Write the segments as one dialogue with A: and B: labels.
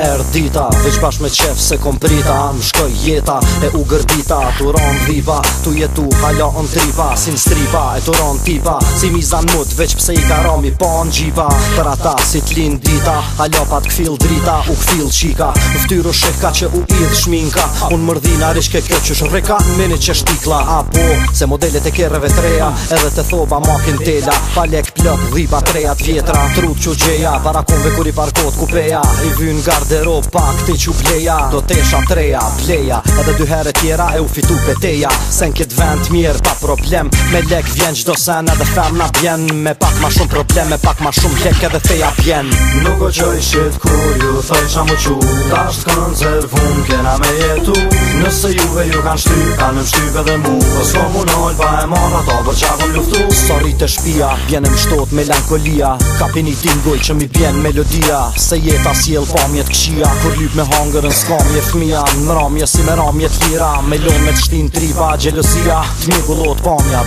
A: erdita Veç bash me qef se kom prita Më shkoj jeta e u gërdita Tu ron viva, tu jetu Halo on tripa, si në stripa E tu ron tipa, si mi mut Veç pse i karom i po në gjiva Për ata si t'lin dita Halo pat kfil drita, u kfil qika U ftyru u që u idh shminka Unë mërdhina rishke kjo që shreka Në meni që shtikla Apo, se modelet e kereve treja Edhe të thoba makin tela Palek plët, dhiba treja t'vjetra Trut që gjeja, Parakonve kuri parkot kupeja I vyn gard garderoba Këti që bleja, do tesha treja pleja edhe dy herë tjera e u fitu peteja Se në këtë vend mirë pa problem Me lek vjen qdo sen edhe fem na bjen Me pak ma shumë problem, me pak ma shumë lek edhe feja bjen Nuk o qoj shit kur ju thoj qa mu qu Ta shtë konzervum kena me jetu Nëse juve ju kan shty, kan më shty edhe mu Po s'ko mu nojnë pa e mora to për po qa kom po luftu Sori të shpia, bjen e mështot melankolia Kapini tingoj që mi bjen melodia Se jeta si jel kështu Shia kur lyp me hangër në skam një fëmija Në ramja si me ramja të lira Me lonë me të shtin të Gjelosia të gullot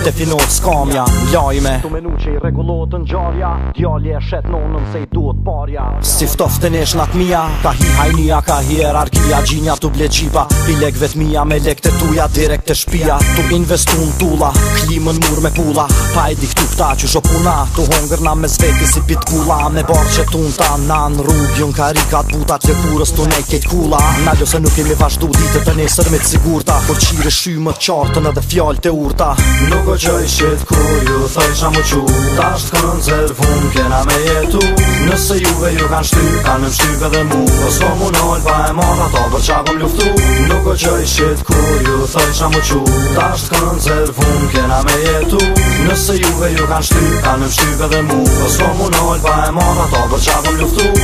A: Definot skamja Lajme Të menu që i regullot në gjarja Djali e shet nonën se i duhet parja Si ftof të nesh në të mija Ka hi hajnia, ka hi erarkia Gjinja të ble gjipa I lek vet mija me lek të tuja Direk të shpia Të investu në klimën mur me pula Pa e diktu këtu këta që shopuna Të hongër na me zveti si pit kula Me barqet unë ta nan, rubjën, karikat, buta, Se kurës të ne këtë kula Naljo se nuk imi vazhdu ditë të nesër me të sigurta Por qire shymë të qartën edhe fjallë të urta Nuk o qoj shqetë kur ju thaj qa më qu Ta shtë kënë funë kena me jetu Nëse juve ju kanë shty, kanë më shty këdhe mu O s'ko më nëllë pa e mora ta për qa këm luftu Nuk o qoj shqetë kur ju thaj qa më qu Ta shtë kënë funë kena me jetu Nëse juve ju kanë shty, kanë në shty mu O po s'ko më pa e mora ta për qa luftu